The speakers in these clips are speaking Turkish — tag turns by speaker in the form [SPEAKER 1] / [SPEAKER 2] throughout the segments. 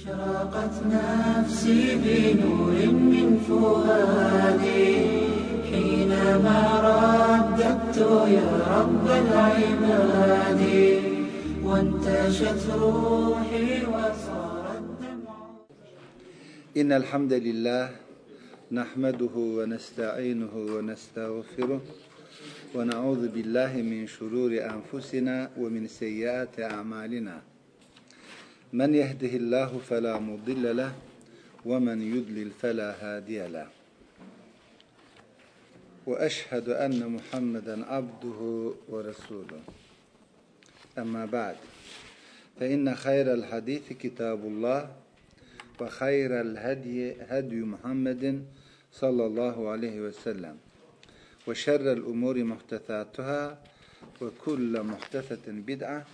[SPEAKER 1] أشرقت نفسي بنور من فؤادي. حينما رددت يا رب العباد وانتشت روحي وصار الدمع
[SPEAKER 2] إن الحمد لله نحمده ونستعينه ونستغفره ونعوذ بالله من شرور أنفسنا ومن سيئات أعمالنا. من يهده الله فلا مضل له ومن يضلل فلا هادي له. وأشهد أن محمدا عبده ورسوله. أما بعد فإن خير الحديث كتاب الله وخير الهدي هدي محمد صلى الله عليه وسلم. وشر الأمور محدثاتها وكل محدثة بدعة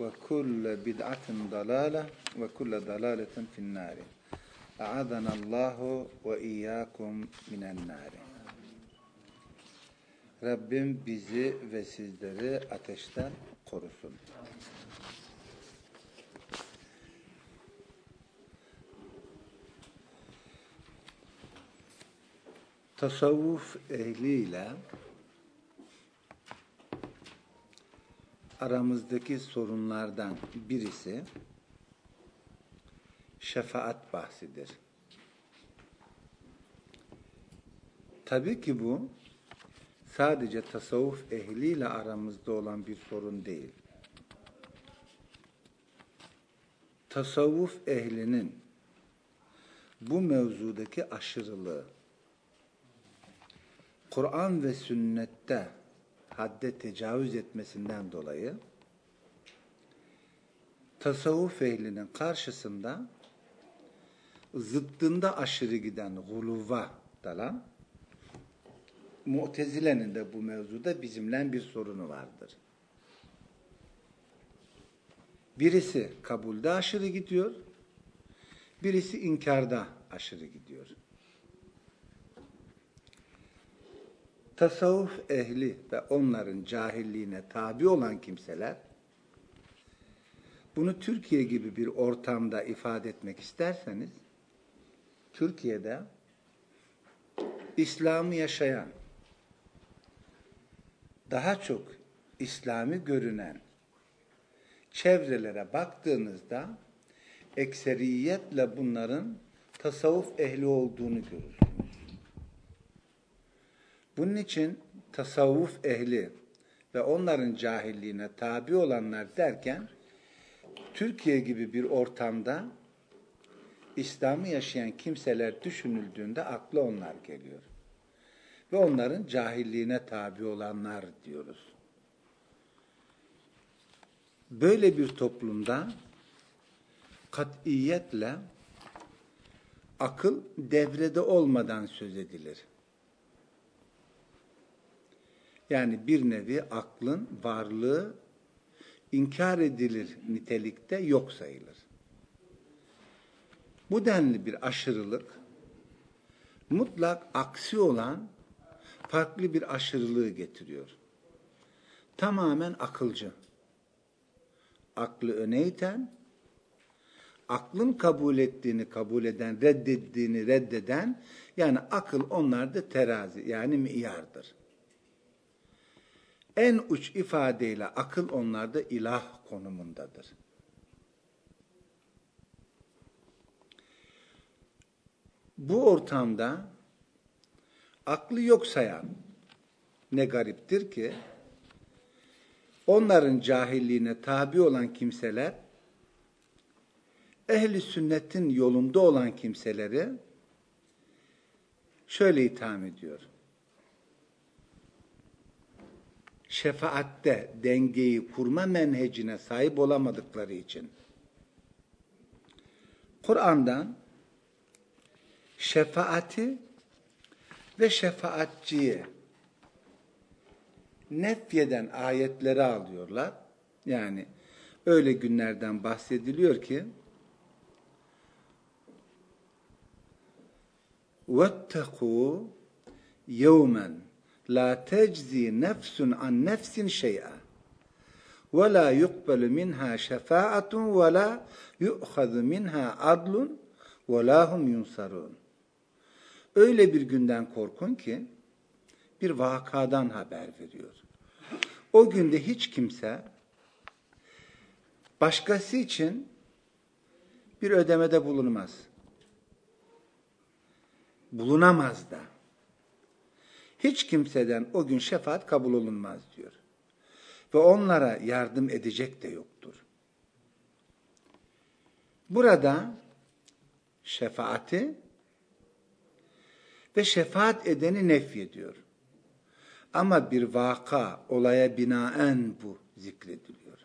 [SPEAKER 2] ve kulle bid'atin dalale ve kulle dalaletin finnari. Allahu ve iyyakum minen nari. Rabbim bizi ve sizleri ateşten korusun. Tasavvuf ehliyle aramızdaki sorunlardan birisi şefaat bahsidir. Tabii ki bu sadece tasavvuf ehliyle aramızda olan bir sorun değil. Tasavvuf ehlinin bu mevzudaki aşırılığı Kur'an ve sünnette hadde tecavüz etmesinden dolayı tasavvuf ehlinin karşısında zıttında aşırı giden guluva dalan Mu'tezile'nin de bu mevzuda bizimle bir sorunu vardır. Birisi kabulde aşırı gidiyor, birisi inkarda aşırı gidiyor. Tasavvuf ehli ve onların cahilliğine tabi olan kimseler bunu Türkiye gibi bir ortamda ifade etmek isterseniz Türkiye'de İslam'ı yaşayan daha çok İslami görünen çevrelere baktığınızda ekseriyetle bunların tasavvuf ehli olduğunu görürsünüz. Bunun için tasavvuf ehli ve onların cahilliğine tabi olanlar derken Türkiye gibi bir ortamda İslam'ı yaşayan kimseler düşünüldüğünde akla onlar geliyor. Ve onların cahilliğine tabi olanlar diyoruz. Böyle bir toplumda katiyetle akıl devrede olmadan söz edilir. Yani bir nevi aklın varlığı inkar edilir nitelikte yok sayılır. Bu denli bir aşırılık mutlak aksi olan farklı bir aşırılığı getiriyor. Tamamen akılcı. Aklı öne iten, aklın kabul ettiğini kabul eden, reddettiğini reddeden, yani akıl onlarda terazi, yani miyardır. En uç ifadeyle akıl onlarda ilah konumundadır. Bu ortamda aklı yok sayan ne gariptir ki onların cahilliğine tabi olan kimseler ehli sünnetin yolunda olan kimseleri şöyle itham ediyor. şefaatte dengeyi kurma menhecine sahip olamadıkları için Kur'an'dan şefaati ve şefaatçiyi nefyeden ayetleri alıyorlar. Yani öyle günlerden bahsediliyor ki وَاتَّقُوا يَوْمًا la teczi nefsun an nefsin şey'a ve la yuqbalu minha şefaatun ve la yu'khadu minha adlun ve la hum yunsarun. Öyle bir günden korkun ki bir vakadan haber veriyor. O günde hiç kimse başkası için bir ödemede bulunmaz. Bulunamaz da. Hiç kimseden o gün şefaat kabul olunmaz diyor. Ve onlara yardım edecek de yoktur. Burada şefaati ve şefaat edeni nefyediyor. Ama bir vaka, olaya binaen bu zikrediliyor.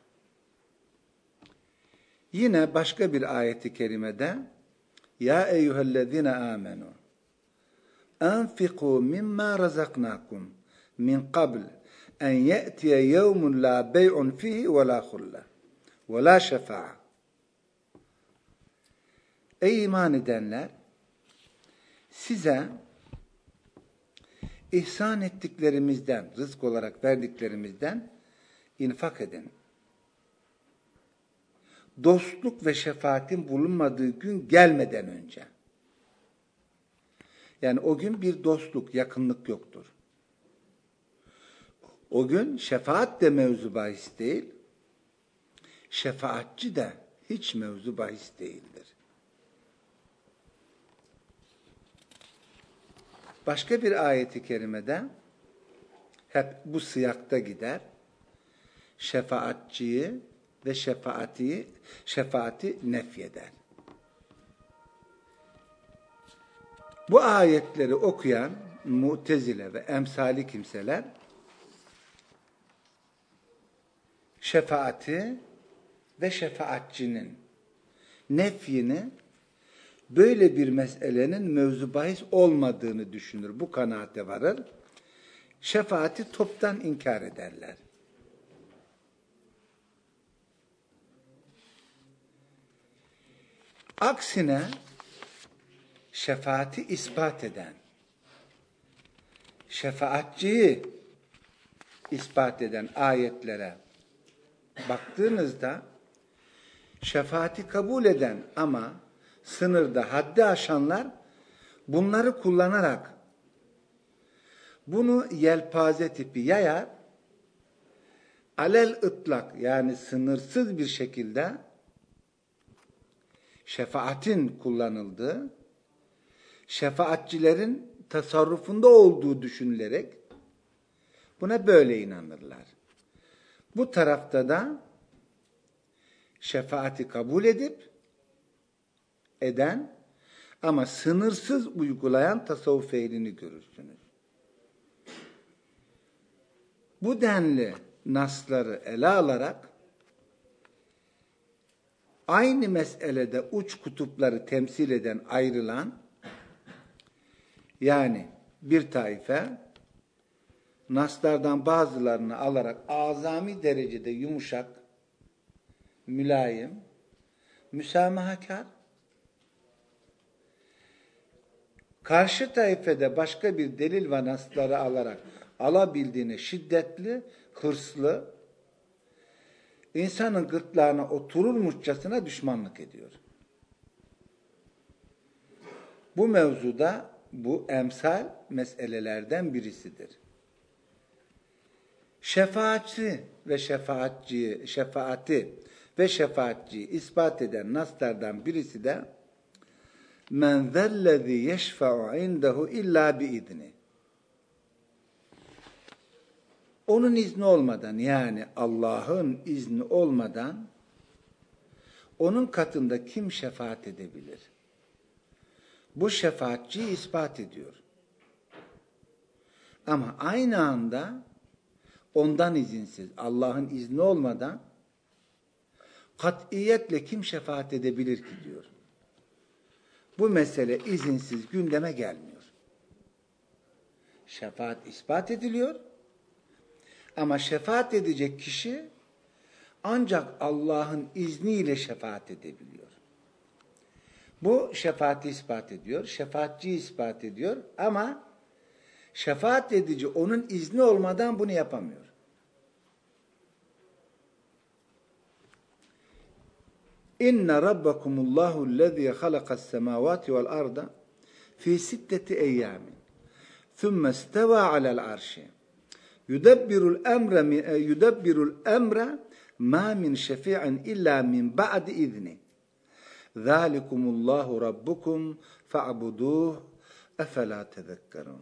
[SPEAKER 2] Yine başka bir ayeti kerimede Ya eyyühellezine amenu razaknakum min qabl en ye'tiye yevmun la bey'un fihi ve la hulle ve la şefa'a Ey iman edenler size ihsan ettiklerimizden, rızk olarak verdiklerimizden infak edin. Dostluk ve şefaatin bulunmadığı gün gelmeden önce. Yani o gün bir dostluk, yakınlık yoktur. O gün şefaat de mevzu bahis değil, şefaatçi de hiç mevzu bahis değildir. Başka bir ayeti kerimede hep bu sıyakta gider. Şefaatçiyi ve şefaati şefaati nefyeder. Bu ayetleri okuyan mutezile ve emsali kimseler şefaati ve şefaatçinin nefyini böyle bir meselenin mevzu bahis olmadığını düşünür. Bu kanaate varır. Şefaati toptan inkar ederler. Aksine şefaati ispat eden, şefaatçiyi ispat eden ayetlere baktığınızda şefaati kabul eden ama sınırda haddi aşanlar bunları kullanarak bunu yelpaze tipi yayar alel ıtlak yani sınırsız bir şekilde şefaatin kullanıldığı şefaatçilerin tasarrufunda olduğu düşünülerek buna böyle inanırlar. Bu tarafta da şefaati kabul edip eden ama sınırsız uygulayan tasavvuf ehlini görürsünüz. Bu denli nasları ele alarak aynı meselede uç kutupları temsil eden ayrılan yani bir taife naslardan bazılarını alarak azami derecede yumuşak, mülayim, müsamahakar karşı taifede başka bir delil ve nasları alarak alabildiğini şiddetli, hırslı, insanın gırtlağına oturulmuşçasına düşmanlık ediyor. Bu mevzuda bu emsal meselelerden birisidir. Şefaatçi ve şefaatçiyi, şefaati ve şefaatçiyi ispat eden naslardan birisi de men zellezî yeşfe'u indehu illa biizni. Onun izni olmadan yani Allah'ın izni olmadan onun katında kim şefaat edebilir? Bu şefaatçiyi ispat ediyor. Ama aynı anda ondan izinsiz, Allah'ın izni olmadan katiyetle kim şefaat edebilir ki diyor bu mesele izinsiz gündeme gelmiyor. Şefaat ispat ediliyor. Ama şefaat edecek kişi ancak Allah'ın izniyle şefaat edebiliyor. Bu şefaati ispat ediyor, şefaatçi ispat ediyor ama şefaat edici onun izni olmadan bunu yapamıyor. İnne rabbakumullahu lezî halakas semâvâti vel arda fî sitteti eyyâmin. Thumme istevâ alel arşi. Yudebbirul emre yudebbirul emre ma min şefi'in illa min ba'di izni. Zalikumullahu rabbukum fa'buduh efela tezekkerun.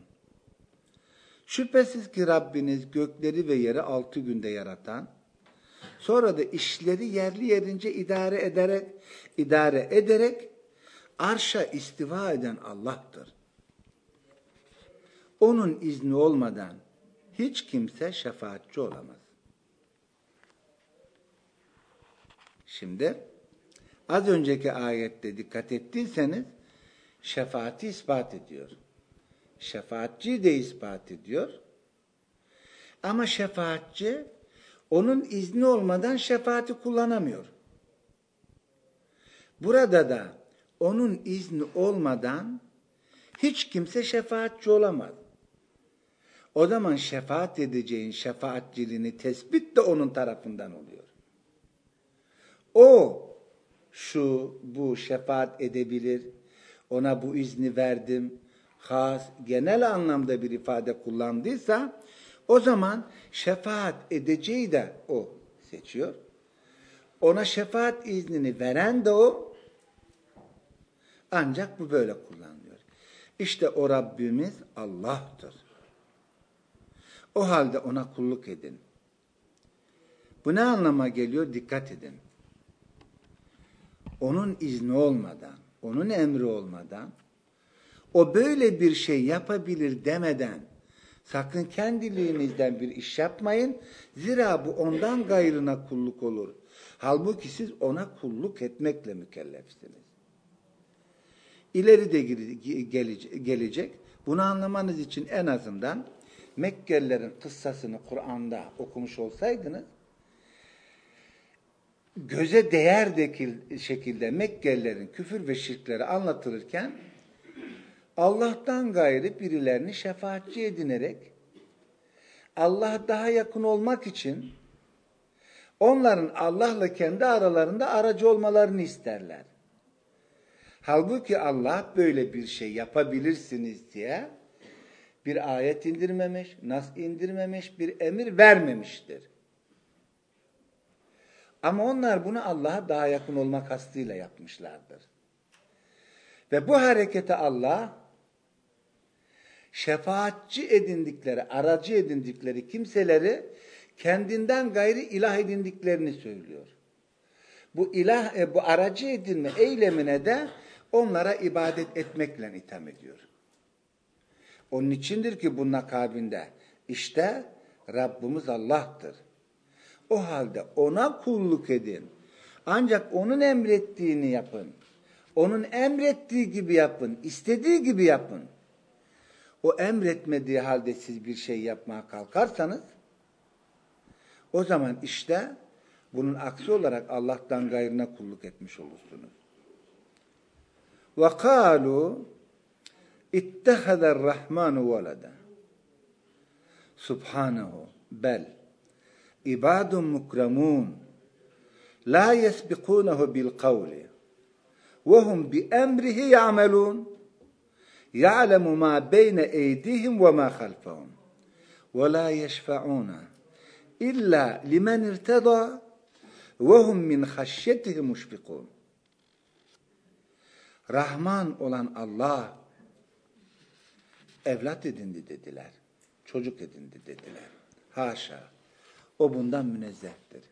[SPEAKER 2] Şüphesiz ki Rabbiniz gökleri ve yeri altı günde yaratan, sonra da işleri yerli yerince idare ederek, idare ederek arşa istiva eden Allah'tır. Onun izni olmadan hiç kimse şefaatçi olamaz. Şimdi az önceki ayette dikkat ettiyseniz şefaati ispat ediyor. Şefaatçi de ispat ediyor. Ama şefaatçi onun izni olmadan şefaati kullanamıyor. Burada da onun izni olmadan hiç kimse şefaatçi olamaz. O zaman şefaat edeceğin şefaatçiliğini tespit de onun tarafından oluyor. O şu bu şefaat edebilir. Ona bu izni verdim. Has genel anlamda bir ifade kullandıysa o zaman şefaat edeceği de o seçiyor. Ona şefaat iznini veren de o. Ancak bu böyle kullanılıyor. İşte o Rabbimiz Allah'tır. O halde ona kulluk edin. Bu ne anlama geliyor? Dikkat edin. Onun izni olmadan, onun emri olmadan, o böyle bir şey yapabilir demeden, sakın kendiliğinizden bir iş yapmayın. Zira bu ondan gayrına kulluk olur. Halbuki siz ona kulluk etmekle mükellefsiniz. İleri de gelecek. Bunu anlamanız için en azından Mekkelilerin kıssasını Kur'an'da okumuş olsaydınız göze değer şekilde Mekkelilerin küfür ve şirkleri anlatılırken Allah'tan gayrı birilerini şefaatçi edinerek Allah'a daha yakın olmak için onların Allah'la kendi aralarında aracı olmalarını isterler. Halbuki Allah böyle bir şey yapabilirsiniz diye bir ayet indirmemiş, nas indirmemiş, bir emir vermemiştir. Ama onlar bunu Allah'a daha yakın olmak kastıyla yapmışlardır. Ve bu harekete Allah şefaatçi edindikleri, aracı edindikleri kimseleri kendinden gayri ilah edindiklerini söylüyor. Bu ilah, e, bu aracı edinme eylemine de onlara ibadet etmekle itham ediyor. Onun içindir ki bunun akabinde işte Rabbimiz Allah'tır. O halde ona kulluk edin. Ancak onun emrettiğini yapın. Onun emrettiği gibi yapın. istediği gibi yapın. O emretmediği halde siz bir şey yapmaya kalkarsanız o zaman işte bunun aksi olarak Allah'tan gayrına kulluk etmiş olursunuz. وَقَالُوا اتَّخَذَ الرَّحْمَانُ وَلَدًا Subhanahu bel ibadun mukramun la yesbikunehu bil kavli ve hum bi emrihi ya'melun ya'lemu ma beyne eydihim ve ma halfahum ve la yeşfa'una illa limen irtada ve hum min haşyetihi muşfikun Rahman olan Allah evlat edindi dediler. Çocuk edindi dediler. Haşa. O bundan münezzehtir.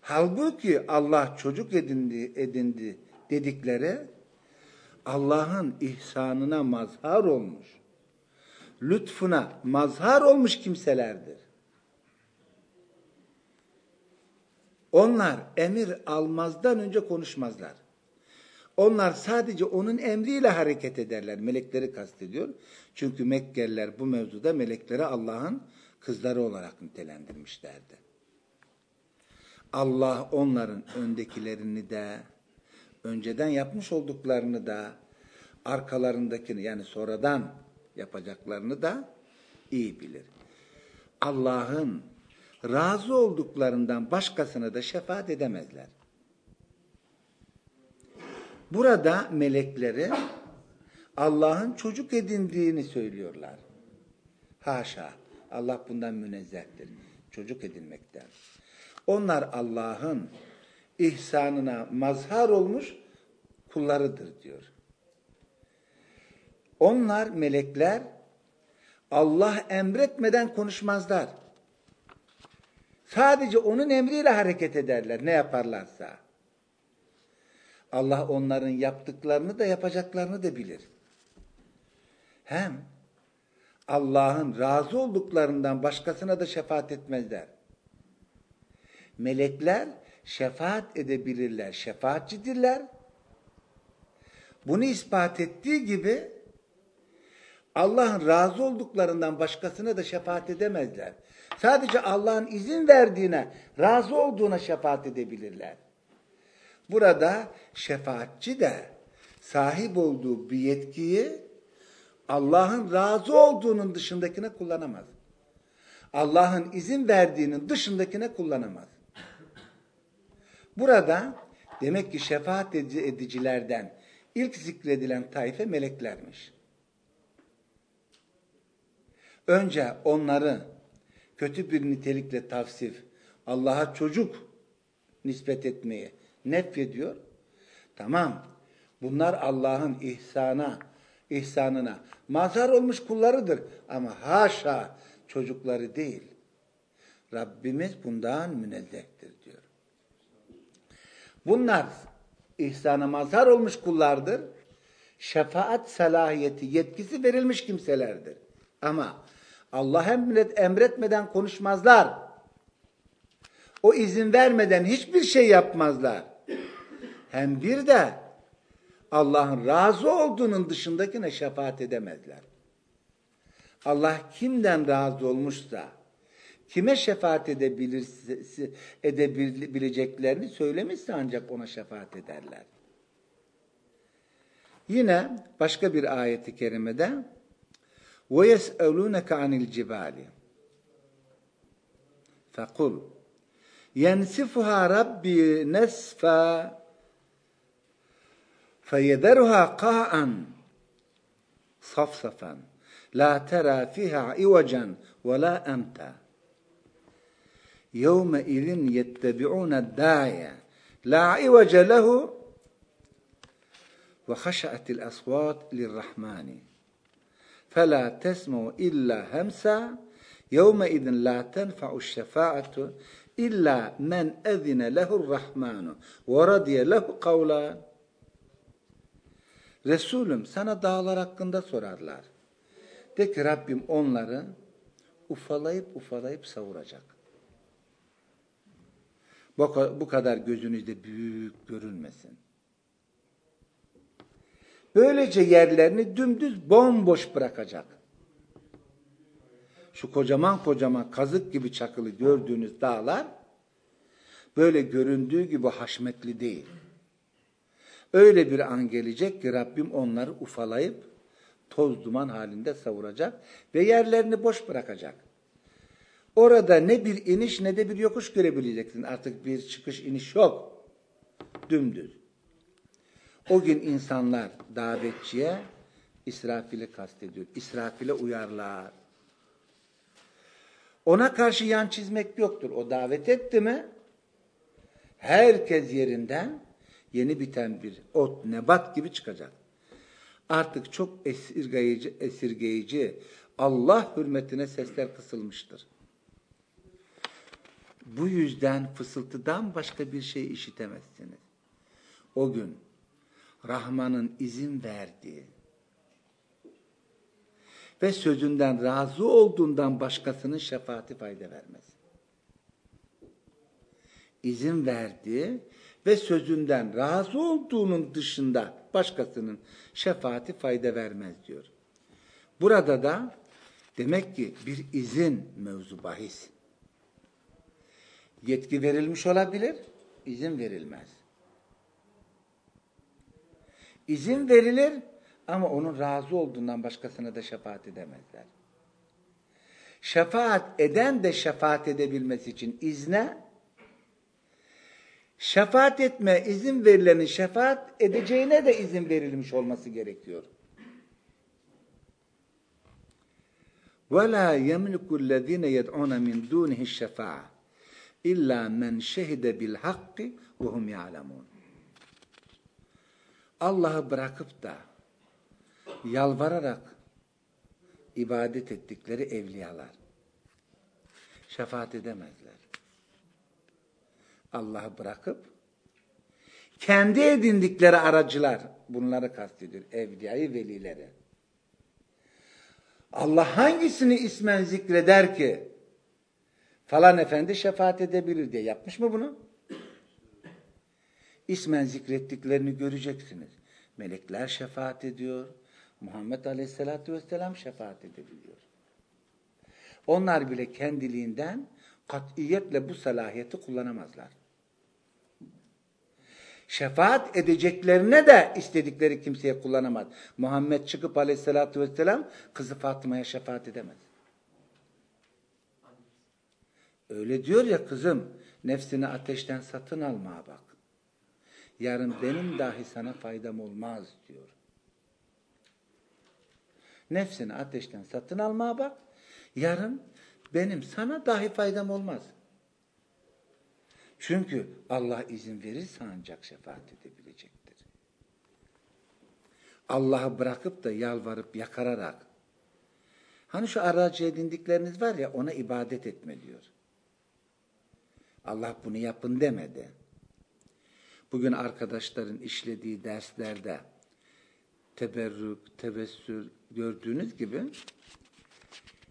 [SPEAKER 2] Halbuki Allah çocuk edindi, edindi dedikleri Allah'ın ihsanına mazhar olmuş, lütfuna mazhar olmuş kimselerdir. Onlar emir almazdan önce konuşmazlar. Onlar sadece onun emriyle hareket ederler. Melekleri kastediyor. Çünkü Mekkeliler bu mevzuda melekleri Allah'ın kızları olarak nitelendirmişlerdi. Allah onların öndekilerini de, önceden yapmış olduklarını da, arkalarındakini yani sonradan yapacaklarını da iyi bilir. Allah'ın razı olduklarından başkasına da şefaat edemezler. Burada melekleri Allah'ın çocuk edindiğini söylüyorlar. Haşa. Allah bundan münezzehtir. Çocuk edinmekten. Onlar Allah'ın ihsanına mazhar olmuş kullarıdır diyor. Onlar melekler Allah emretmeden konuşmazlar. Sadece onun emriyle hareket ederler ne yaparlarsa. Allah onların yaptıklarını da yapacaklarını da bilir. Hem Allah'ın razı olduklarından başkasına da şefaat etmezler. Melekler şefaat edebilirler, şefaatçidirler. Bunu ispat ettiği gibi Allah'ın razı olduklarından başkasına da şefaat edemezler. Sadece Allah'ın izin verdiğine, razı olduğuna şefaat edebilirler. Burada şefaatçi de sahip olduğu bir yetkiyi Allah'ın razı olduğunun dışındakine kullanamaz. Allah'ın izin verdiğinin dışındakine kullanamaz. Burada demek ki şefaat edicilerden ilk zikredilen taife meleklermiş. Önce onları kötü bir nitelikle tavsif, Allah'a çocuk nispet etmeyi nefyediyor. Tamam. Bunlar Allah'ın ihsana, ihsanına mazhar olmuş kullarıdır. Ama haşa çocukları değil. Rabbimiz bundan münezzehtir diyor. Bunlar ihsana mazhar olmuş kullardır. Şefaat salahiyeti, yetkisi verilmiş kimselerdir. Ama Allah emret, emretmeden konuşmazlar. O izin vermeden hiçbir şey yapmazlar Hem bir de Allah'ın razı olduğunun dışındakine şefaat edemezler. Allah kimden razı olmuşsa, kime şefaat edebilirse, edebileceklerini söylemişse ancak ona şefaat ederler. Yine başka bir ayeti kerimede وَيَسْأَلُونَكَ عَنِ الْجِبَالِ فَقُلْ يَنْسِفُهَا رَبِّي نَسْفًا فَيَذَرُهَا قَاعًا صَفْصَفًا. لَا تَرَى فِيهَا عِوَجًا وَلَا أَمْتًا. يَوْمَئِذٍ يَتَّبِعُونَ الدَّاعِيَ لَا عِوَجَ لَهُ. وَخَشَعَتِ الْأَصْوَاتِ لِلرَّحْمَنِ. فَلَا تَسْمَعُ إِلَّا هَمْسًا. يَوْمَئِذٍ لَا تَنْفَعُ الشَّفَاعَةُ إِلَّا مَنْ أَذِنَ لَهُ الرَّحْمَنُ وَرَضِيَ لَهُ قَوْلًا. Resulüm sana dağlar hakkında sorarlar. De ki Rabbim onları ufalayıp ufalayıp savuracak. Bu kadar gözünüzde büyük görülmesin. Böylece yerlerini dümdüz bomboş bırakacak. Şu kocaman kocaman kazık gibi çakılı gördüğünüz dağlar böyle göründüğü gibi haşmetli değil. Öyle bir an gelecek ki Rabbim onları ufalayıp toz duman halinde savuracak ve yerlerini boş bırakacak. Orada ne bir iniş ne de bir yokuş görebileceksin. Artık bir çıkış iniş yok. Dümdüz. O gün insanlar davetçiye İsrafil'i kastediyor. İsrafil'e uyarlar. Ona karşı yan çizmek yoktur. O davet etti mi herkes yerinden yeni biten bir ot, nebat gibi çıkacak. Artık çok esirgeyici, esirgeyici Allah hürmetine sesler kısılmıştır. Bu yüzden fısıltıdan başka bir şey işitemezsiniz. O gün Rahman'ın izin verdiği ve sözünden razı olduğundan başkasının şefaati fayda vermez. İzin verdiği ve sözünden razı olduğunun dışında başkasının şefaati fayda vermez diyor. Burada da demek ki bir izin mevzu bahis. Yetki verilmiş olabilir, izin verilmez. İzin verilir ama onun razı olduğundan başkasına da şefaat edemezler. şefaat eden de şefaat edebilmesi için izne, şefaat etme izin verilenin şefaat edeceğine de izin verilmiş olması gerekiyor. وَلَا يَمْلِكُ الَّذ۪ينَ يَدْعُونَ مِنْ دُونِهِ الشَّفَاعَ اِلَّا مَنْ شَهِدَ بِالْحَقِّ وَهُمْ يَعْلَمُونَ Allah'ı bırakıp da yalvararak ibadet ettikleri evliyalar şefaat edemezler. Allah'ı bırakıp kendi edindikleri aracılar bunları kastediyor. Evliyayı velileri. Allah hangisini ismen zikreder ki falan efendi şefaat edebilir diye yapmış mı bunu? İsmen zikrettiklerini göreceksiniz. Melekler şefaat ediyor. Muhammed Aleyhisselatü Vesselam şefaat edebiliyor. Onlar bile kendiliğinden katiyetle bu salahiyeti kullanamazlar. Şefaat edeceklerine de istedikleri kimseye kullanamaz. Muhammed çıkıp aleyhissalatü vesselam kızı Fatıma'ya şefaat edemez. Öyle diyor ya kızım nefsini ateşten satın almaya bak. Yarın benim dahi sana faydam olmaz diyor. Nefsini ateşten satın almaya bak. Yarın benim sana dahi faydam olmaz. Çünkü Allah izin verirse ancak şefaat edebilecektir. Allah'ı bırakıp da yalvarıp yakararak hani şu aracı edindikleriniz var ya ona ibadet etme diyor. Allah bunu yapın demedi. Bugün arkadaşların işlediği derslerde teberrük, tevessül gördüğünüz gibi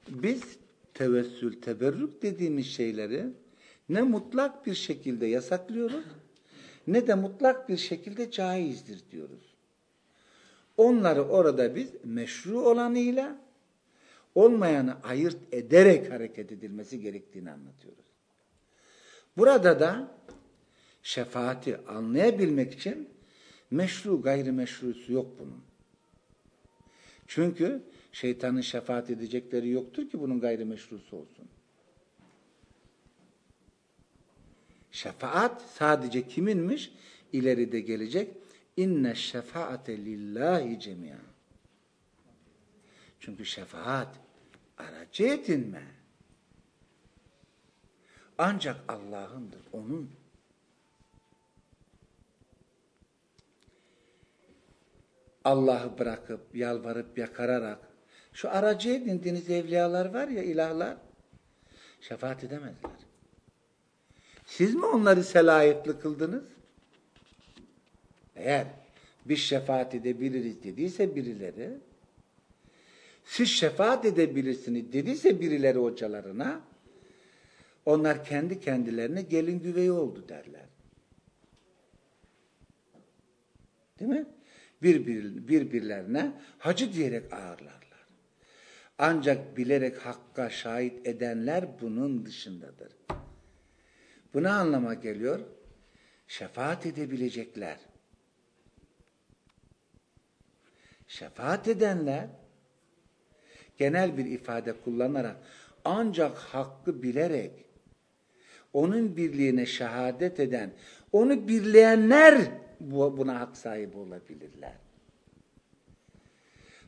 [SPEAKER 2] biz tevessül, teberrük dediğimiz şeyleri ne mutlak bir şekilde yasaklıyoruz ne de mutlak bir şekilde caizdir diyoruz. Onları orada biz meşru olanıyla olmayanı ayırt ederek hareket edilmesi gerektiğini anlatıyoruz. Burada da şefaati anlayabilmek için meşru gayrimeşrusu yok bunun. Çünkü şeytanın şefaat edecekleri yoktur ki bunun gayrimeşrusu olsun. Şefaat sadece kiminmiş? İleride gelecek. İnne şefaate lillahi cemiyan. Çünkü şefaat aracı edinme. Ancak Allah'ındır, O'nun. Allah'ı bırakıp, yalvarıp, yakararak, şu aracı edindiğiniz evliyalar var ya, ilahlar, şefaat edemezler. Siz mi onları selayetli kıldınız? Eğer biz şefaat edebiliriz dediyse birileri, siz şefaat edebilirsiniz dediyse birileri hocalarına, onlar kendi kendilerine gelin güveyi oldu derler. Değil mi? Birbir, birbirlerine hacı diyerek ağırlarlar. Ancak bilerek hakka şahit edenler bunun dışındadır. Bu ne anlama geliyor? Şefaat edebilecekler. Şefaat edenler genel bir ifade kullanarak ancak hakkı bilerek onun birliğine şehadet eden, onu birleyenler buna hak sahibi olabilirler.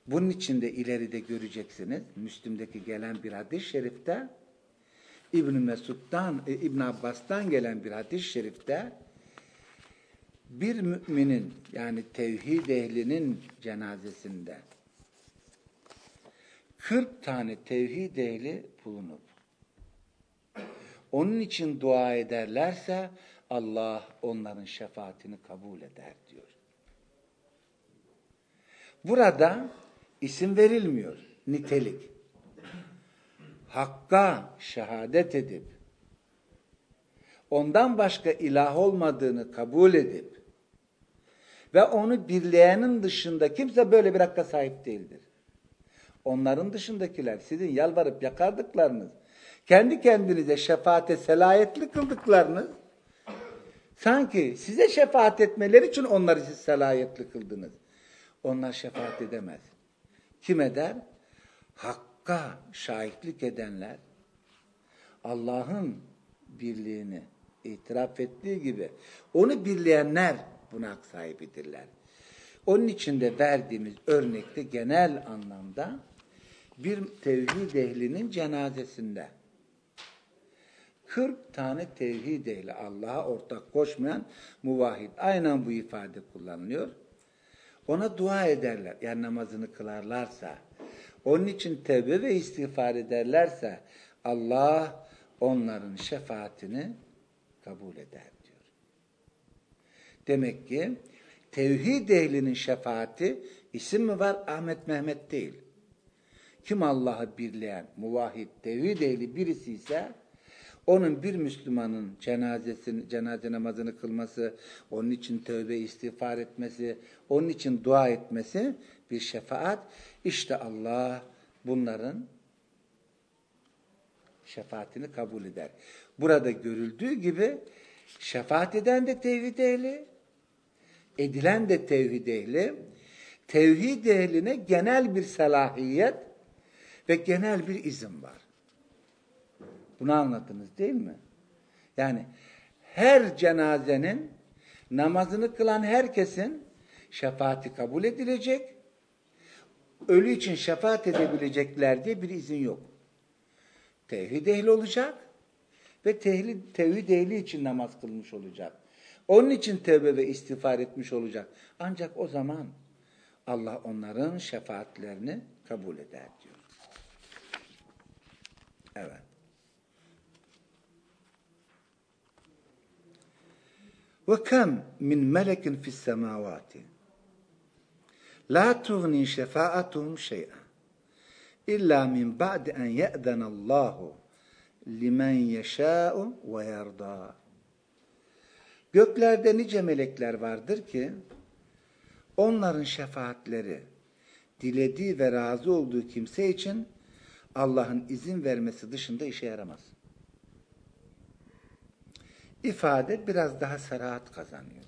[SPEAKER 2] Bunun için de ileride göreceksiniz. Müslüm'deki gelen bir hadis-i şerifte İbn Mesud'dan, e, İbn Abbas'tan gelen bir hadis-i şerifte bir müminin yani tevhid ehlinin cenazesinde 40 tane tevhid ehli bulunup onun için dua ederlerse Allah onların şefaatini kabul eder diyor. Burada isim verilmiyor, nitelik. Hakka şehadet edip, ondan başka ilah olmadığını kabul edip ve onu birleyenin dışında kimse böyle bir hakka sahip değildir. Onların dışındakiler sizin yalvarıp yakardıklarınız, kendi kendinize şefaate selayetli kıldıklarınız, sanki size şefaat etmeleri için onları siz selayetli kıldınız. Onlar şefaat edemez. Kim eder? Hak hakka şahitlik edenler Allah'ın birliğini itiraf ettiği gibi onu birleyenler buna hak sahibidirler. Onun için de verdiğimiz örnekte genel anlamda bir tevhid ehlinin cenazesinde 40 tane tevhid ehli Allah'a ortak koşmayan muvahhid. Aynen bu ifade kullanılıyor. Ona dua ederler. Yani namazını kılarlarsa, onun için tevbe ve istiğfar ederlerse Allah onların şefaatini kabul eder diyor. Demek ki tevhid ehlinin şefaati isim mi var? Ahmet Mehmet değil. Kim Allah'ı birleyen, muvahhid, tevhid ehli birisi ise onun bir Müslümanın cenazesini, cenaze namazını kılması, onun için tövbe istiğfar etmesi, onun için dua etmesi bir şefaat. İşte Allah bunların şefaatini kabul eder. Burada görüldüğü gibi şefaat eden de tevhid ehli, edilen de tevhid ehli, tevhid ehline genel bir salahiyet ve genel bir izin var. Bunu anlattınız değil mi? Yani her cenazenin namazını kılan herkesin şefaati kabul edilecek. Ölü için şefaat edebilecekler diye bir izin yok. Tevhid ehli olacak ve tevhid, tevhid ehli için namaz kılmış olacak. Onun için tevbe ve istiğfar etmiş olacak. Ancak o zaman Allah onların şefaatlerini kabul eder diyor. Evet. وكم من ملك في السماوات لا تغني شفاعتهم شيئا إلا من بعد أن يأذن الله limen yeşâ'u ve yerdâ. Göklerde nice melekler vardır ki onların şefaatleri dilediği ve razı olduğu kimse için Allah'ın izin vermesi dışında işe yaramaz ifade biraz daha sarahat kazanıyor.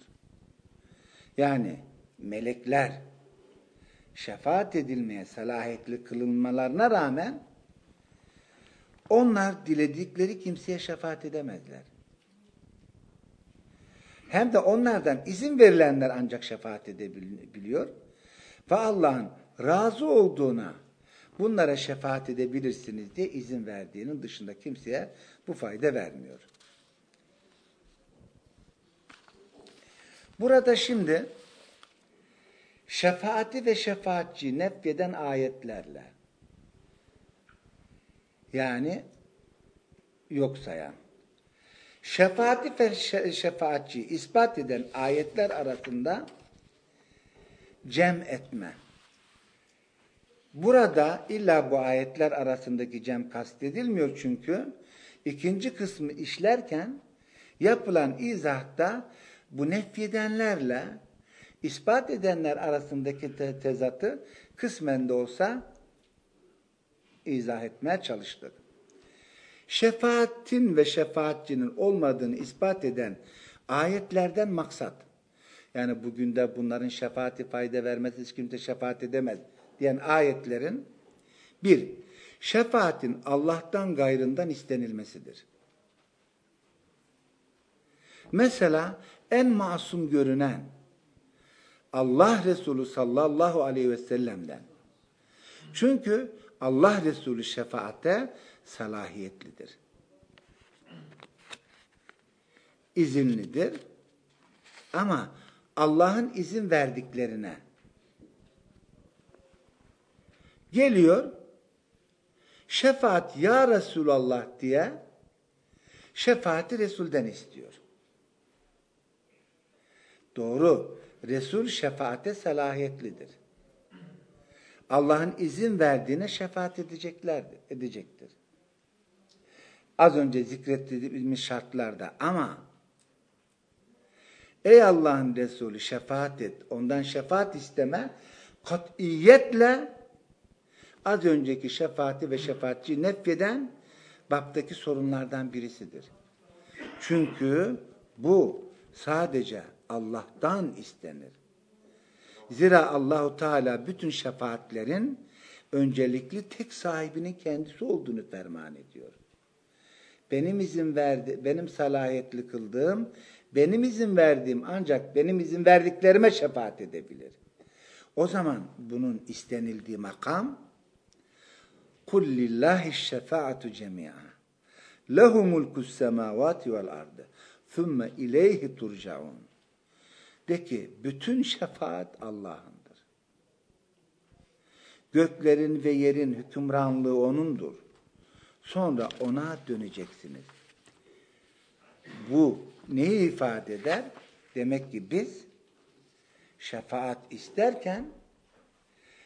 [SPEAKER 2] Yani melekler şefaat edilmeye salahiyetli kılınmalarına rağmen onlar diledikleri kimseye şefaat edemezler. Hem de onlardan izin verilenler ancak şefaat edebiliyor. Ve Allah'ın razı olduğuna bunlara şefaat edebilirsiniz diye izin verdiğinin dışında kimseye bu fayda vermiyor. Burada şimdi şefaati ve şefaatçi nefyeden ayetlerle yani yok sayan şefaati ve şefaatçi ispat eden ayetler arasında cem etme. Burada illa bu ayetler arasındaki cem kastedilmiyor çünkü ikinci kısmı işlerken yapılan izahta bu nefyedenlerle ispat edenler arasındaki te tezatı kısmen de olsa izah etmeye çalıştık. Şefaatin ve şefaatçinin olmadığını ispat eden ayetlerden maksat. Yani bugün de bunların şefaati fayda vermez, hiç kimse şefaat edemez diyen ayetlerin bir, şefaatin Allah'tan gayrından istenilmesidir. Mesela en masum görünen Allah Resulü sallallahu aleyhi ve sellem'den. Çünkü Allah Resulü şefaate salahiyetlidir. İzinlidir. Ama Allah'ın izin verdiklerine geliyor şefaat ya Resulallah diye şefaati Resul'den istiyor. Doğru. Resul şefaate salahiyetlidir. Allah'ın izin verdiğine şefaat edeceklerdir, edecektir. Az önce zikrettiğimiz şartlarda ama ey Allah'ın Resulü şefaat et, ondan şefaat isteme katiyetle az önceki şefaati ve şefaatçi nefyeden baptaki sorunlardan birisidir. Çünkü bu sadece Allah'tan istenir. Zira Allahu Teala bütün şefaatlerin öncelikli tek sahibinin kendisi olduğunu ferman ediyor. Benim izin verdi, benim salahiyetli kıldığım, benim izin verdiğim ancak benim izin verdiklerime şefaat edebilir. O zaman bunun istenildiği makam lillahi şefaatu cemi'a lehu mulkus semavati vel ardı thumme ileyhi turcaun de ki bütün şefaat Allah'ındır. Göklerin ve yerin hükümranlığı O'nundur. Sonra O'na döneceksiniz. Bu neyi ifade eder? Demek ki biz şefaat isterken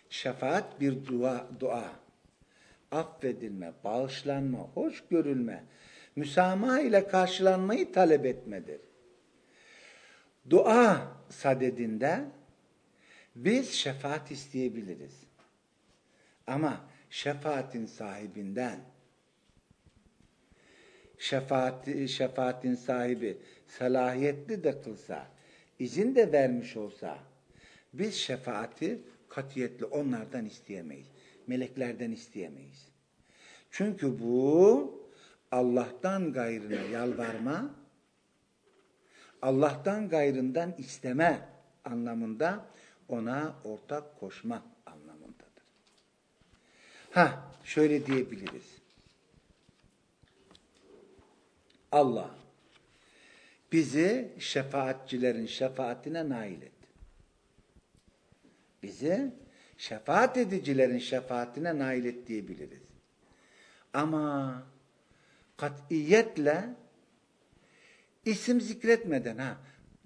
[SPEAKER 2] şefaat bir dua, dua. Affedilme, bağışlanma, hoş görülme, müsamaha ile karşılanmayı talep etmedir. Dua sadedinde biz şefaat isteyebiliriz. Ama şefaatin sahibinden şefaat, şefaatin sahibi salahiyetli de kılsa, izin de vermiş olsa biz şefaati katiyetli onlardan isteyemeyiz. Meleklerden isteyemeyiz. Çünkü bu Allah'tan gayrına yalvarma, Allah'tan gayrından isteme anlamında ona ortak koşma anlamındadır. Ha, şöyle diyebiliriz. Allah bizi şefaatçilerin şefaatine nail et. Bizi şefaat edicilerin şefaatine nail et diyebiliriz. Ama katiyetle isim zikretmeden ha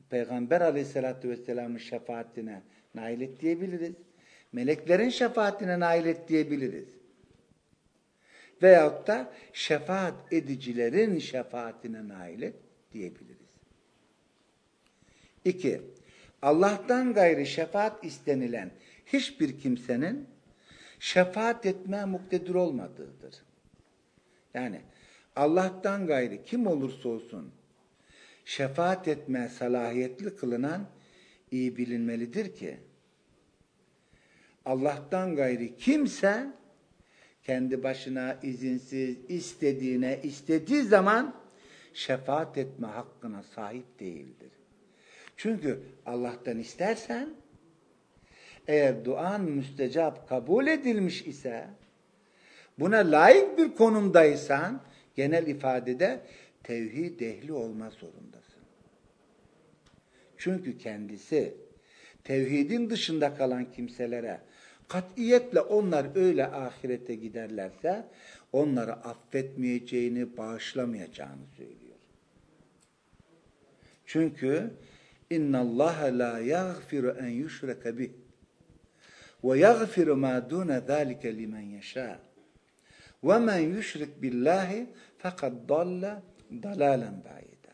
[SPEAKER 2] Peygamber aleyhissalatü vesselamın şefaatine nail et diyebiliriz. Meleklerin şefaatine nail et diyebiliriz. Veyahut da şefaat edicilerin şefaatine nail et diyebiliriz. İki, Allah'tan gayri şefaat istenilen hiçbir kimsenin şefaat etmeye muktedir olmadığıdır. Yani Allah'tan gayri kim olursa olsun şefaat etmeye salahiyetli kılınan iyi bilinmelidir ki Allah'tan gayri kimse kendi başına izinsiz istediğine istediği zaman şefaat etme hakkına sahip değildir. Çünkü Allah'tan istersen eğer duan müstecap kabul edilmiş ise buna layık bir konumdaysan genel ifadede tevhid ehli olma zorundasın. Çünkü kendisi tevhidin dışında kalan kimselere katiyetle onlar öyle ahirete giderlerse onları affetmeyeceğini, bağışlamayacağını söylüyor. Çünkü inna Allah la yaghfiru en yushraka bih ve yaghfiru ma dun zalika limen yasha. Ve men yushrik billahi fakat dalla dalalen ba'ida.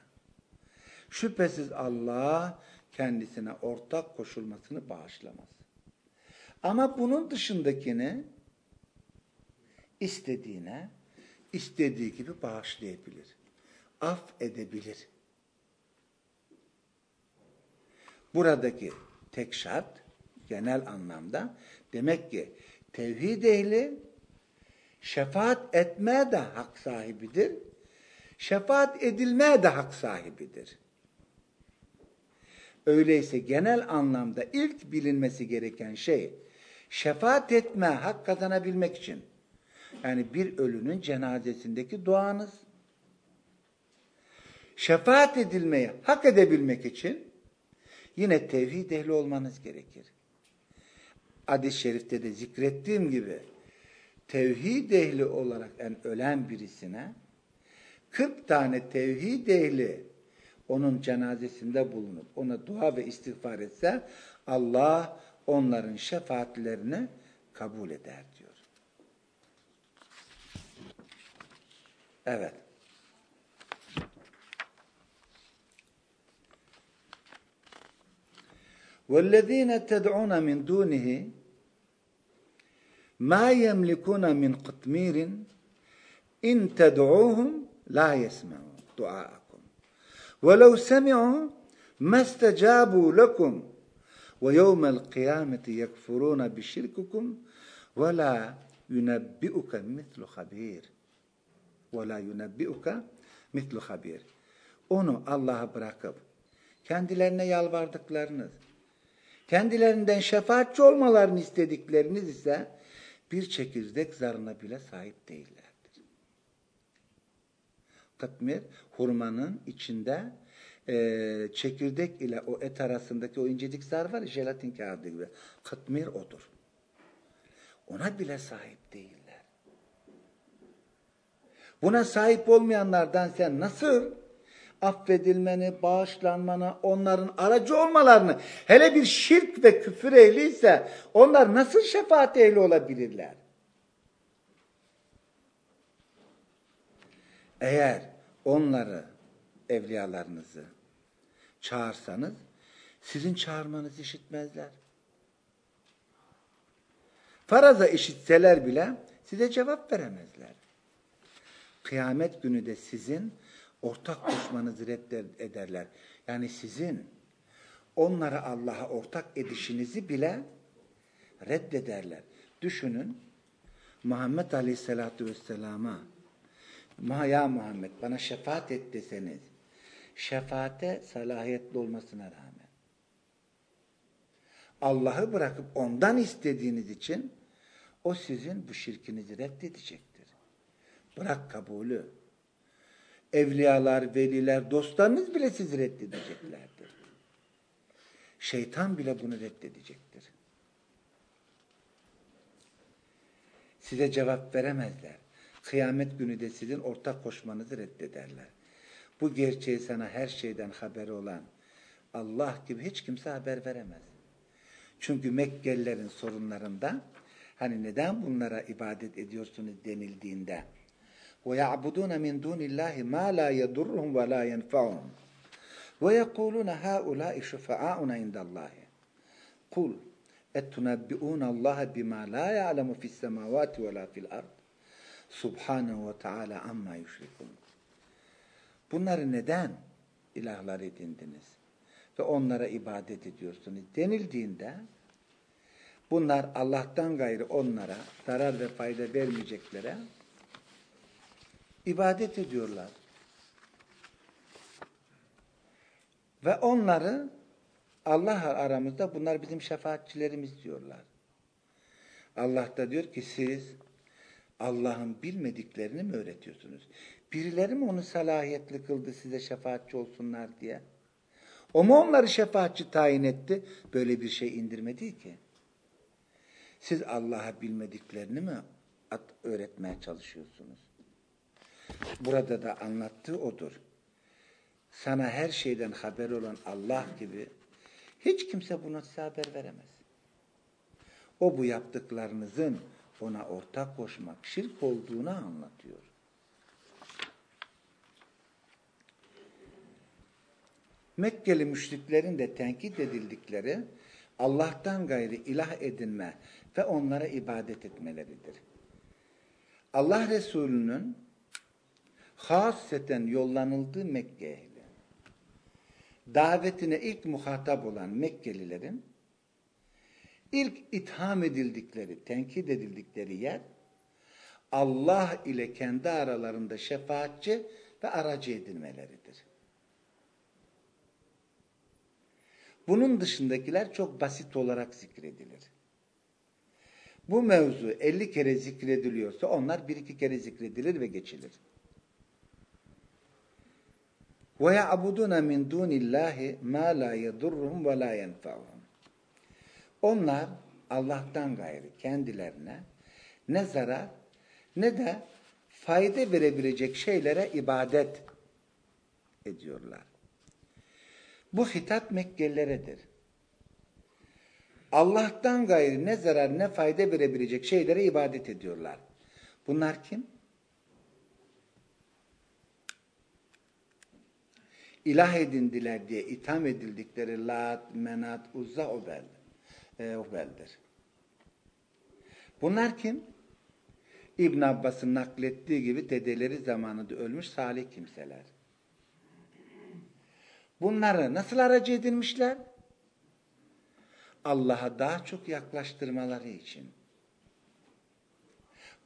[SPEAKER 2] Şüphesiz Allah kendisine ortak koşulmasını bağışlamaz. Ama bunun dışındakini istediğine istediği gibi bağışlayabilir. Af edebilir. Buradaki tek şart genel anlamda demek ki tevhid ehli şefaat etmeye de hak sahibidir. Şefaat edilmeye de hak sahibidir. Öyleyse genel anlamda ilk bilinmesi gereken şey şefaat etme, hak kazanabilmek için. Yani bir ölünün cenazesindeki duanız. Şefaat edilmeyi hak edebilmek için yine tevhid ehli olmanız gerekir. Hadis-i şerifte de zikrettiğim gibi tevhid ehli olarak en ölen birisine 40 tane tevhid ehli onun cenazesinde bulunup ona dua ve istiğfar etse Allah onların şefaatlerini kabul eder diyor. Evet. وَالَّذ۪ينَ تَدْعُونَ مِنْ دُونِهِ مَا يَمْلِكُونَ مِنْ قِطْمِيرٍ اِنْ تَدْعُوهُمْ la yesma'u duaakum. Ve lev semi'u mestecabu lekum ve yevmel kıyameti yekfuruna bi şirkukum ve la yunebbi'uke mitlu habir. Ve la yunebbi'uke mitlu habir. Onu Allah'a bırakıp kendilerine yalvardıklarınız, kendilerinden şefaatçi olmalarını istedikleriniz ise bir çekirdek zarına bile sahip değiller. Katmir, hurmanın içinde e, çekirdek ile o et arasındaki o incecik zar var jelatin kağıdı gibi. Katmir odur. Ona bile sahip değiller. Buna sahip olmayanlardan sen nasıl affedilmeni, bağışlanmanı, onların aracı olmalarını, hele bir şirk ve küfür ehliyse onlar nasıl şefaat ehli olabilirler? Eğer onları, evliyalarınızı çağırsanız, sizin çağırmanızı işitmezler. Faraza işitseler bile size cevap veremezler. Kıyamet günü de sizin ortak koşmanızı reddederler. Yani sizin onlara Allah'a ortak edişinizi bile reddederler. Düşünün Muhammed Aleyhisselatü Vesselam'a ya Muhammed bana şefaat et deseniz şefaate salahiyetli olmasına rağmen Allah'ı bırakıp ondan istediğiniz için o sizin bu şirkinizi reddedecektir. Bırak kabulü evliyalar, veliler, dostlarınız bile sizi reddedeceklerdir. Şeytan bile bunu reddedecektir. Size cevap veremezler. Kıyamet günü de sizin ortak koşmanızı reddederler. Bu gerçeği sana her şeyden haberi olan Allah gibi hiç kimse haber veremez. Çünkü Mekkelilerin sorunlarında hani neden bunlara ibadet ediyorsunuz denildiğinde ويعبدون من دون الله ما لا يضرهم ولا ينفعهم ويقولون هؤلاء شفعاؤنا عند الله قل أتنبئون الله بما لا يعلم في السماوات ولا في الأرض Subhanahu ve Teala amma yüşrikun. Bunları neden ilahlar edindiniz ve onlara ibadet ediyorsunuz denildiğinde bunlar Allah'tan gayrı onlara zarar ve fayda vermeyeceklere ibadet ediyorlar. Ve onları Allah aramızda bunlar bizim şefaatçilerimiz diyorlar. Allah da diyor ki siz Allah'ın bilmediklerini mi öğretiyorsunuz? Birileri mi onu salahiyetli kıldı size şefaatçi olsunlar diye? O mu onları şefaatçi tayin etti? Böyle bir şey indirmedi ki. Siz Allah'a bilmediklerini mi öğretmeye çalışıyorsunuz? Burada da anlattığı odur. Sana her şeyden haber olan Allah gibi hiç kimse buna size haber veremez. O bu yaptıklarınızın ona ortak koşmak, şirk olduğunu anlatıyor. Mekkeli müşriklerin de tenkit edildikleri Allah'tan gayri ilah edinme ve onlara ibadet etmeleridir. Allah Resulü'nün haseten yollanıldığı Mekke ehli. Davetine ilk muhatap olan Mekkelilerin ilk itham edildikleri, tenkit edildikleri yer Allah ile kendi aralarında şefaatçi ve aracı edinmeleridir. Bunun dışındakiler çok basit olarak zikredilir. Bu mevzu 50 kere zikrediliyorsa onlar bir iki kere zikredilir ve geçilir. Ya'buduna min dunillahi ma la yedurruhum ve la yenfa'uhum. Onlar Allah'tan gayrı kendilerine ne zarar ne de fayda verebilecek şeylere ibadet ediyorlar. Bu hitap Mekkelileredir. Allah'tan gayrı ne zarar ne fayda verebilecek şeylere ibadet ediyorlar. Bunlar kim? ilah edindiler diye itham edildikleri Lat, Menat, Uzza, Obel, e, Obel'dir. Bunlar kim? İbn Abbas'ın naklettiği gibi dedeleri zamanında ölmüş salih kimseler. Bunları nasıl aracı edinmişler? Allah'a daha çok yaklaştırmaları için.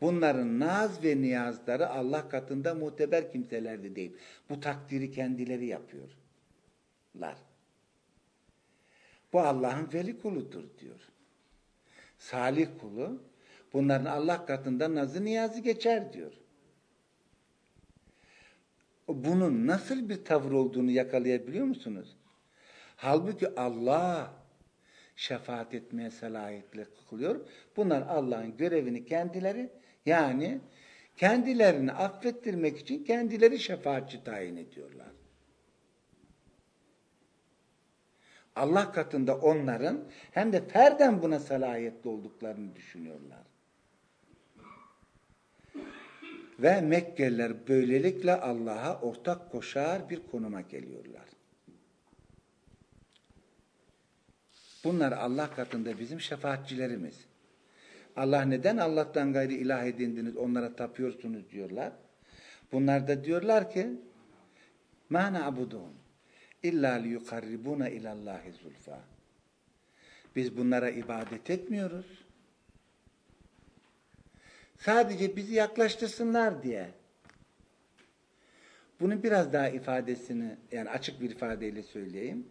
[SPEAKER 2] Bunların naz ve niyazları Allah katında muteber kimselerdi değil. Bu takdiri kendileri yapıyorlar. Bu Allah'ın veli kuludur diyor. Salih kulu bunların Allah katında nazı niyazı geçer diyor. Bunun nasıl bir tavır olduğunu yakalayabiliyor musunuz? Halbuki Allah şefaat etmeye salahiyetli kılıyor. Bunlar Allah'ın görevini kendileri yani kendilerini affettirmek için kendileri şefaatçi tayin ediyorlar. Allah katında onların hem de ferden buna salahiyetli olduklarını düşünüyorlar. Ve Mekkeliler böylelikle Allah'a ortak koşar bir konuma geliyorlar. Bunlar Allah katında bizim şefaatçilerimiz. Allah neden Allah'tan gayri ilah edindiniz, onlara tapıyorsunuz diyorlar. Bunlar da diyorlar ki مَا نَعْبُدُهُمْ İlla liyukarribuna ilallahi zulfa. Biz bunlara ibadet etmiyoruz. Sadece bizi yaklaştırsınlar diye. Bunun biraz daha ifadesini, yani açık bir ifadeyle söyleyeyim.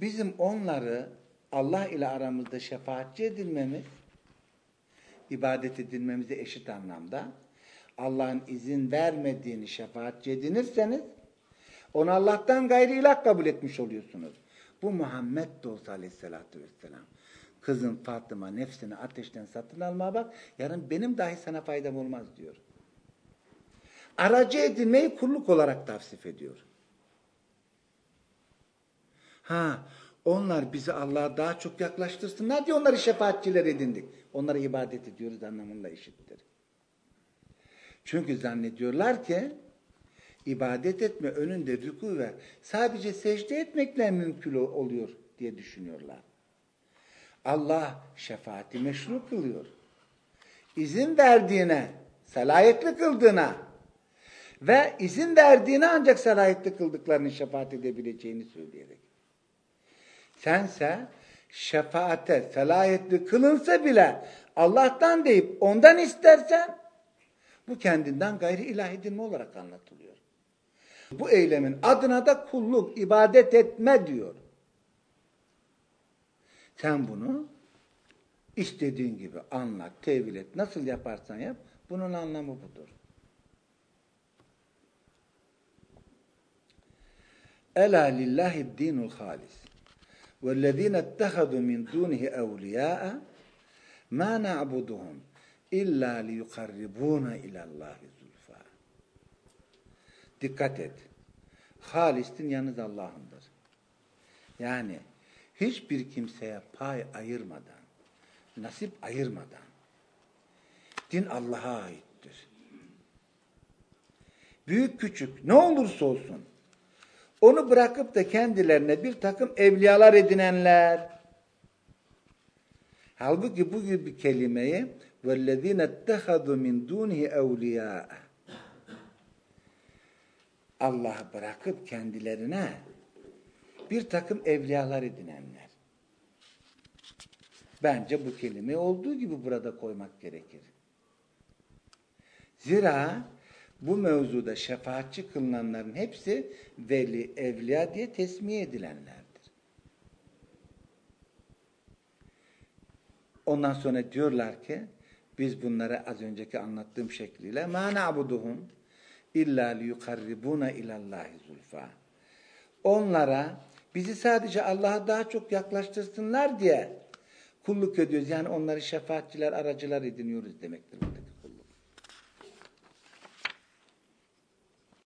[SPEAKER 2] Bizim onları Allah ile aramızda şefaatçi edilmemiz, ibadet edilmemize eşit anlamda Allah'ın izin vermediğini şefaatçi edinirseniz onu Allah'tan gayri ilah kabul etmiş oluyorsunuz. Bu Muhammed de olsa aleyhissalatü vesselam. Kızın Fatıma nefsini ateşten satın almaya bak, yarın benim dahi sana faydam olmaz diyor. Aracı edilmeyi kulluk olarak tavsif ediyor. Ha, onlar bizi Allah'a daha çok yaklaştırsınlar diye onları şefaatçiler edindik. Onlara ibadet ediyoruz anlamında eşittir. Çünkü zannediyorlar ki ibadet etme önünde rükû ve sadece secde etmekle mümkün oluyor diye düşünüyorlar. Allah şefaati meşru kılıyor. İzin verdiğine, salayetli kıldığına ve izin verdiğine ancak salayetli kıldıklarını şefaat edebileceğini söyleyerek. Sense şefaate salayetli kılınsa bile Allah'tan deyip ondan istersen bu kendinden gayri ilah edilme olarak anlatılıyor. Bu eylemin adına da kulluk, ibadet etme diyor. Sen bunu istediğin gibi anlat, tevil et. Nasıl yaparsan yap. Bunun anlamı budur. Ela lillahi dinul halis. وَالَّذ۪ينَ اتَّخَذُوا مِنْ دُونِهِ اَوْلِيَاءَ مَا نَعْبُدُهُمْ اِلَّا لِيُقَرِّبُونَ اِلَى اللّٰهِ زُلْفَى Dikkat et. Halistin yalnız Allah'ındır. Yani hiçbir kimseye pay ayırmadan, nasip ayırmadan din Allah'a aittir. Büyük küçük ne olursa olsun onu bırakıp da kendilerine bir takım evliyalar edinenler. Halbuki bu gibi kelimeyi وَالَّذ۪ينَ اتَّخَذُوا مِنْ دُونِهِ اَوْلِيَاءَ Allah'ı bırakıp kendilerine bir takım evliyalar edinenler. Bence bu kelime olduğu gibi burada koymak gerekir. Zira bu mevzuda şefaatçi kılınanların hepsi veli, evliya diye tesmiye edilenlerdir. Ondan sonra diyorlar ki biz bunlara az önceki anlattığım şekliyle ma na'buduhum illa liyukarribuna ilallahi zulfa. Onlara bizi sadece Allah'a daha çok yaklaştırsınlar diye kulluk ediyoruz. Yani onları şefaatçiler, aracılar ediniyoruz demektir.